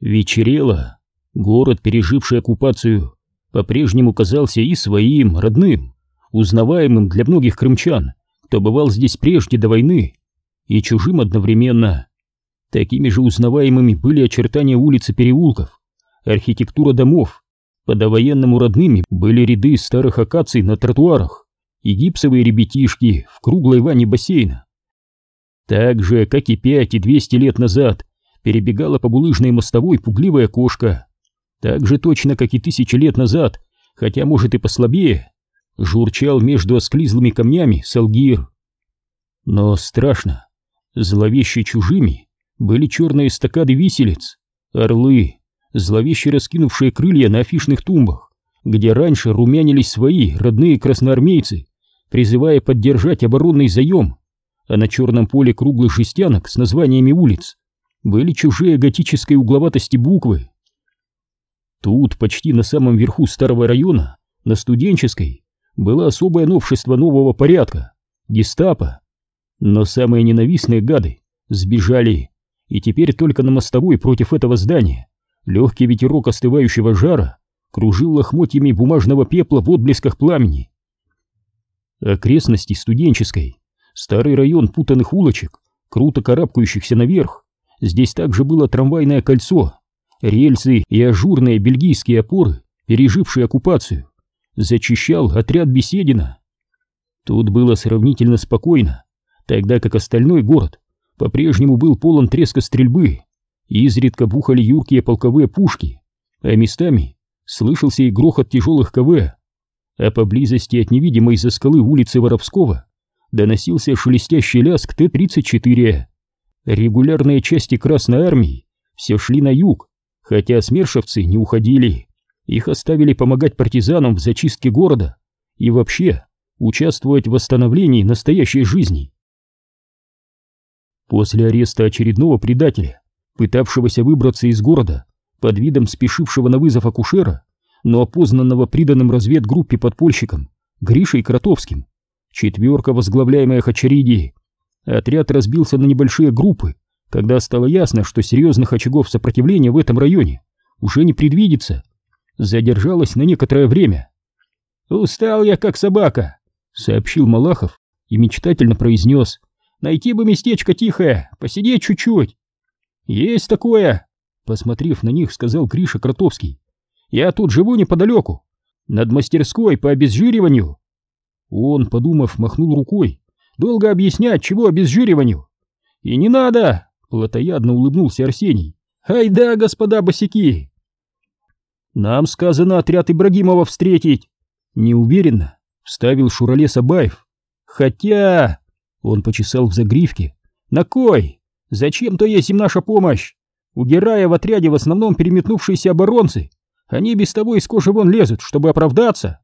Вечерело. Город, переживший оккупацию, по-прежнему казался и своим, родным, узнаваемым для многих крымчан, кто бывал здесь прежде до войны, и чужим одновременно. Такими же узнаваемыми были очертания улиц и переулков, архитектура домов, по довоенному родными были ряды старых акаций на тротуарах и гипсовые ребятишки в круглой ванне бассейна. Так же, как и пять и двести лет назад, перебегала по булыжной мостовой пугливая кошка. Так же точно, как и тысячи лет назад, хотя, может, и послабее, журчал между осклизлыми камнями салгир. Но страшно, зловеще чужими были черные эстакады виселиц, орлы, зловеще раскинувшие крылья на афишных тумбах, где раньше румянились свои родные красноармейцы, призывая поддержать оборонный заем, а на черном поле круглых жестянок с названиями улиц были чужие готической угловатости буквы. Тут, почти на самом верху старого района, на студенческой, было особое новшество нового порядка — гестапо. Но самые ненавистные гады сбежали, и теперь только на мостовой против этого здания легкий ветерок остывающего жара кружил лохмотьями бумажного пепла в отблесках пламени. Окрестности студенческой, старый район путанных улочек, круто карабкающихся наверх, здесь также было трамвайное кольцо, рельсы и ажурные бельгийские опоры, пережившие оккупацию, зачищал отряд Беседина. Тут было сравнительно спокойно, тогда как остальной город по-прежнему был полон треска стрельбы, и изредка бухали юркие полковые пушки, а местами слышался и грохот тяжелых КВ, а поблизости от невидимой за скалы улицы Воровского доносился шелестящий лязг Т-34. Регулярные части Красной Армии все шли на юг, хотя смершевцы не уходили. Их оставили помогать партизанам в зачистке города и вообще участвовать в восстановлении настоящей жизни. После ареста очередного предателя, пытавшегося выбраться из города под видом спешившего на вызов акушера, но опознанного приданным разведгруппе подпольщикам Гришей Кротовским, четверка, возглавляемая Хачариди, отряд разбился на небольшие группы, когда стало ясно, что серьезных очагов сопротивления в этом районе уже не предвидится, задержалась на некоторое время. «Устал я, как собака», — сообщил Малахов и мечтательно произнес. «Найти бы местечко тихое, посидеть чуть-чуть». «Есть такое», — посмотрев на них, сказал Гриша Кротовский. «Я тут живу неподалеку, над мастерской по обезжириванию». Он, подумав, махнул рукой. «Долго объяснять, чего обезжириванию?» «И не надо!» — плотоядно улыбнулся Арсений. «Ай да, господа босики!» «Нам сказано отряд Ибрагимова встретить!» Неуверенно вставил Шурале Сабаев. «Хотя...» — он почесал в загривке. «На кой? Зачем-то есть им наша помощь? У Герая в отряде в основном переметнувшиеся оборонцы. Они без того из кожи вон лезут, чтобы оправдаться».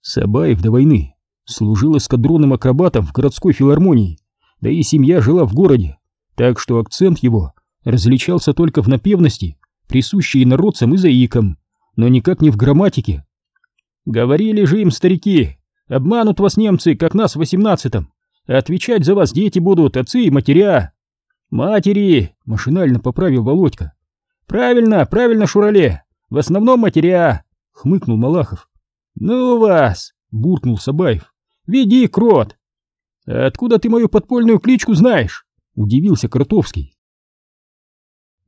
Сабаев до войны служил эскадронным акробатом в городской филармонии, да и семья жила в городе, так что акцент его различался только в напевности, присущей народцам и заикам, но никак не в грамматике. Говорили же им старики, обманут вас немцы, как нас в восемнадцатом, отвечать за вас дети будут, отцы и матеря. Матери, машинально поправил Володька. Правильно, правильно, Шурале, в основном матеря, хмыкнул Малахов. «Ну вас!» — буркнул Сабаев. «Веди, крот!» «Откуда ты мою подпольную кличку знаешь?» — удивился Кротовский.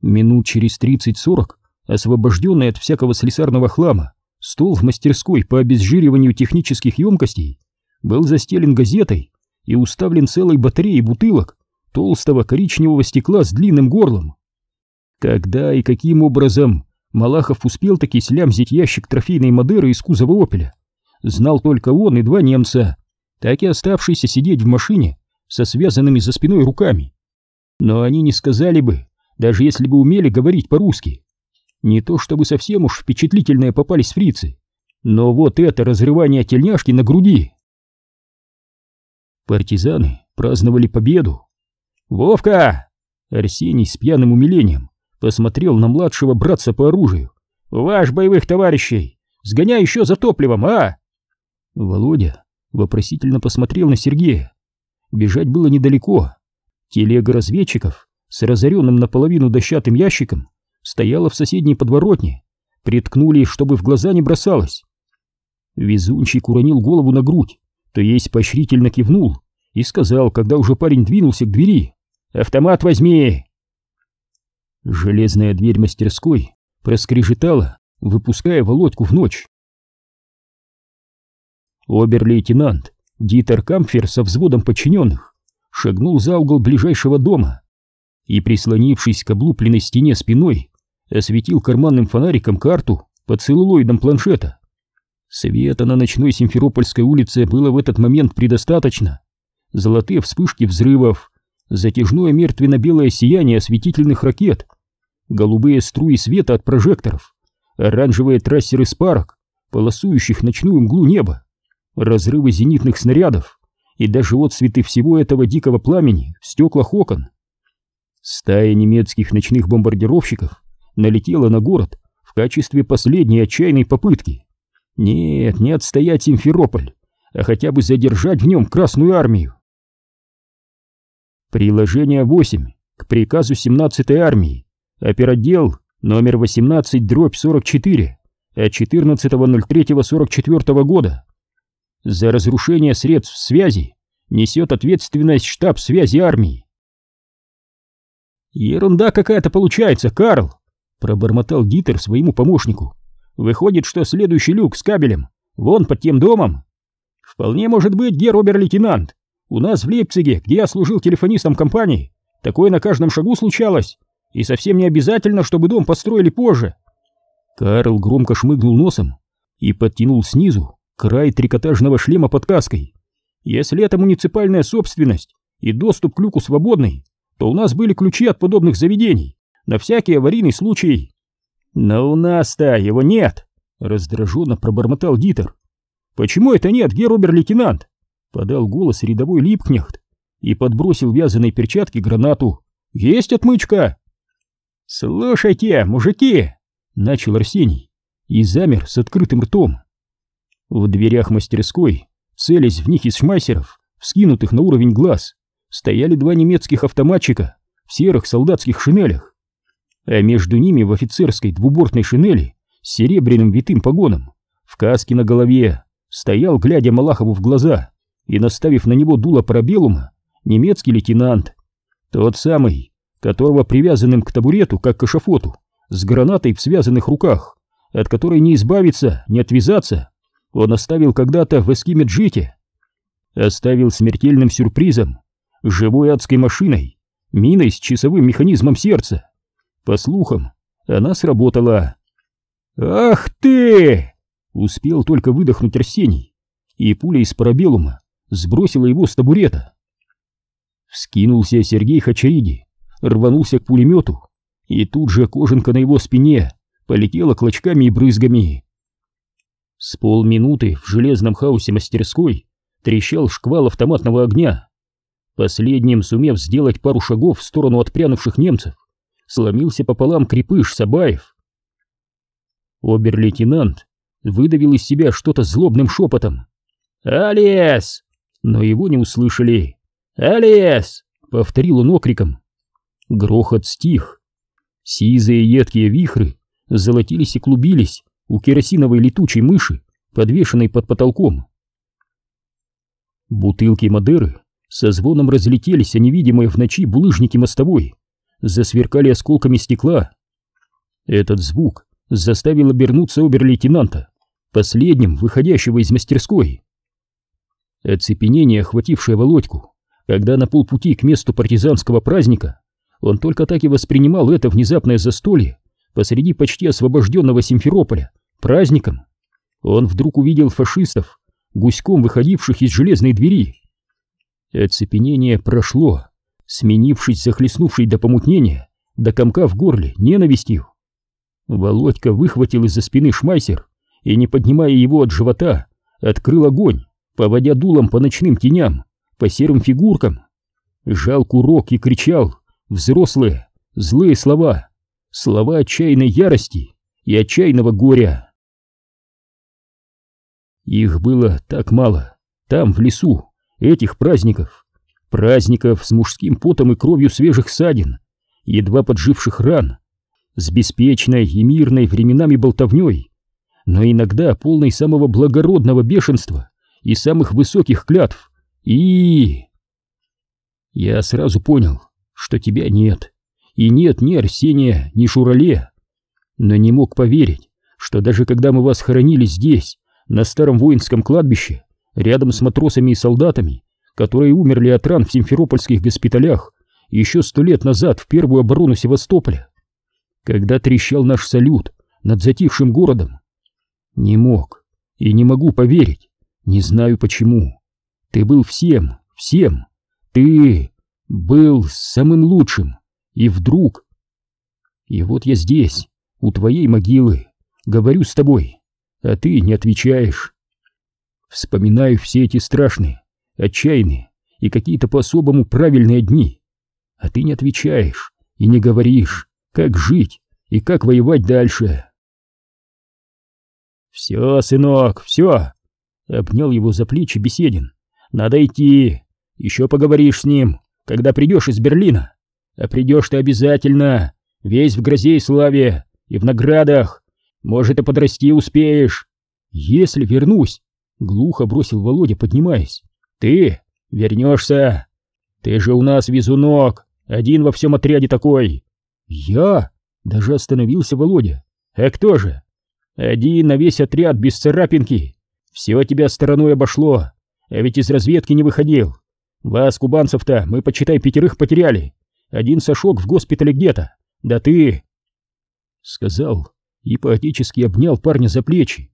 Минут через тридцать-сорок, освобожденный от всякого слесарного хлама, стол в мастерской по обезжириванию технических емкостей был застелен газетой и уставлен целой батареей бутылок толстого коричневого стекла с длинным горлом. Когда и каким образом Малахов успел таки слямзить ящик трофейной Мадеры из кузова «Опеля». Знал только он и два немца, так и оставшиеся сидеть в машине со связанными за спиной руками. Но они не сказали бы, даже если бы умели говорить по-русски. Не то чтобы совсем уж впечатлительные попались фрицы, но вот это разрывание тельняшки на груди. Партизаны праздновали победу. «Вовка!» Арсений с пьяным умилением посмотрел на младшего братца по оружию. «Ваш боевых товарищей! Сгоняй еще за топливом, а!» Володя вопросительно посмотрел на Сергея. Бежать было недалеко. Телега разведчиков с разоренным наполовину дощатым ящиком стояла в соседней подворотне, приткнули, чтобы в глаза не бросалось. Везунчик уронил голову на грудь, то есть поощрительно кивнул и сказал, когда уже парень двинулся к двери, «Автомат возьми!» Железная дверь мастерской проскрежетала, выпуская Володьку в ночь. Обер-лейтенант Дитер Камфер со взводом подчиненных шагнул за угол ближайшего дома и, прислонившись к облупленной стене спиной, осветил карманным фонариком карту под целлулоидом планшета. Света на ночной Симферопольской улице было в этот момент предостаточно. Золотые вспышки взрывов, затяжное мертвенно-белое сияние осветительных ракет, голубые струи света от прожекторов, оранжевые трассеры спарок, полосующих ночную мглу неба, разрывы зенитных снарядов и даже вот цветы всего этого дикого пламени в стеклах окон. Стая немецких ночных бомбардировщиков налетела на город в качестве последней отчаянной попытки. Нет, не отстоять Симферополь, а хотя бы задержать в нем Красную Армию. Приложение 8 к приказу 17-й армии, оперотдел номер 18 дробь 44 от 14.03.44 года. За разрушение средств связи несет ответственность штаб связи армии. «Ерунда какая-то получается, Карл!» — пробормотал Дитер своему помощнику. «Выходит, что следующий люк с кабелем вон под тем домом?» «Вполне может быть, гер-обер-лейтенант. У нас в Лейпциге, где я служил телефонистом компании, такое на каждом шагу случалось, и совсем не обязательно, чтобы дом построили позже». Карл громко шмыгнул носом и подтянул снизу край трикотажного шлема под каской. Если это муниципальная собственность и доступ к люку свободный, то у нас были ключи от подобных заведений, на всякий аварийный случай. Но у нас-то его нет, раздраженно пробормотал Дитер. Почему это нет, герубер-лейтенант? Подал голос рядовой Липкнехт и подбросил вязаной перчатки гранату. Есть отмычка! Слушайте, мужики, начал Арсений и замер с открытым ртом. В дверях мастерской, целясь в них из шмайсеров, вскинутых на уровень глаз, стояли два немецких автоматчика в серых солдатских шинелях. А между ними в офицерской двубортной шинели с серебряным витым погоном, в каске на голове, стоял, глядя Малахову в глаза и наставив на него дуло парабеллума, немецкий лейтенант. Тот самый, которого привязанным к табурету, как к эшафоту, с гранатой в связанных руках, от которой не избавиться, не отвязаться, он оставил когда-то в Эскиме-Джите. Оставил смертельным сюрпризом, живой адской машиной, миной с часовым механизмом сердца. По слухам, она сработала. «Ах ты!» — успел только выдохнуть Арсений, и пуля из парабеллума сбросила его с табурета. Вскинулся Сергей Хачариди, рванулся к пулемету, и тут же кожанка на его спине полетела клочками и брызгами. С полминуты в железном хаосе мастерской трещал шквал автоматного огня. Последним, сумев сделать пару шагов в сторону отпрянувших немцев, сломился пополам крепыш Сабаев. Обер-лейтенант выдавил из себя что-то злобным шепотом. «Алиес!» Но его не услышали. «Алиес!» — повторил он окриком. Грохот стих. Сизые едкие вихры золотились и клубились, у керосиновой летучей мыши, подвешенной под потолком. Бутылки Мадеры со звоном разлетелись, а невидимые в ночи булыжники мостовой засверкали осколками стекла. Этот звук заставил обернуться обер-лейтенанта, последним выходящего из мастерской. Оцепенение, охватившее Володьку, когда на полпути к месту партизанского праздника он только так и воспринимал это внезапное застолье посреди почти освобожденного Симферополя, праздником, он вдруг увидел фашистов, гуськом выходивших из железной двери. Оцепенение прошло, сменившись захлестнувшей до помутнения, до комка в горле, ненавистью. Володька выхватил из-за спины шмайсер и, не поднимая его от живота, открыл огонь, поводя дулом по ночным теням, по серым фигуркам. Жал курок и кричал взрослые, злые слова, слова отчаянной ярости и отчаянного горя. Их было так мало, там, в лесу, этих праздников. Праздников с мужским потом и кровью свежих садин, едва подживших ран, с беспечной и мирной временами болтовней, но иногда полной самого благородного бешенства и самых высоких клятв. И... Я сразу понял, что тебя нет, и нет ни Арсения, ни Шурале, но не мог поверить, что даже когда мы вас хоронили здесь, на старом воинском кладбище, рядом с матросами и солдатами, которые умерли от ран в симферопольских госпиталях еще сто лет назад в первую оборону Севастополя, когда трещал наш салют над затихшим городом. Не мог и не могу поверить, не знаю почему. Ты был всем, всем. Ты был самым лучшим. И вдруг... И вот я здесь, у твоей могилы, говорю с тобой, а ты не отвечаешь. Вспоминаю все эти страшные, отчаянные и какие-то по-особому правильные дни, а ты не отвечаешь и не говоришь, как жить и как воевать дальше. «Все, сынок, все!» — обнял его за плечи Беседин. «Надо идти, еще поговоришь с ним, когда придешь из Берлина. А придешь ты обязательно, весь в грозе и славе, и в наградах. Может, и подрасти успеешь. Если вернусь, — глухо бросил Володя, поднимаясь, — ты вернешься. Ты же у нас везунок, один во всем отряде такой. Я? Даже остановился Володя. А кто же? Один на весь отряд без царапинки. Все тебя стороной обошло, а ведь из разведки не выходил. Вас, кубанцев-то, мы, почитай, пятерых потеряли. Один сошок в госпитале где-то. Да ты...» Сказал и поотечески обнял парня за плечи.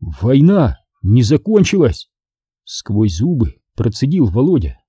«Война не закончилась!» Сквозь зубы процедил Володя.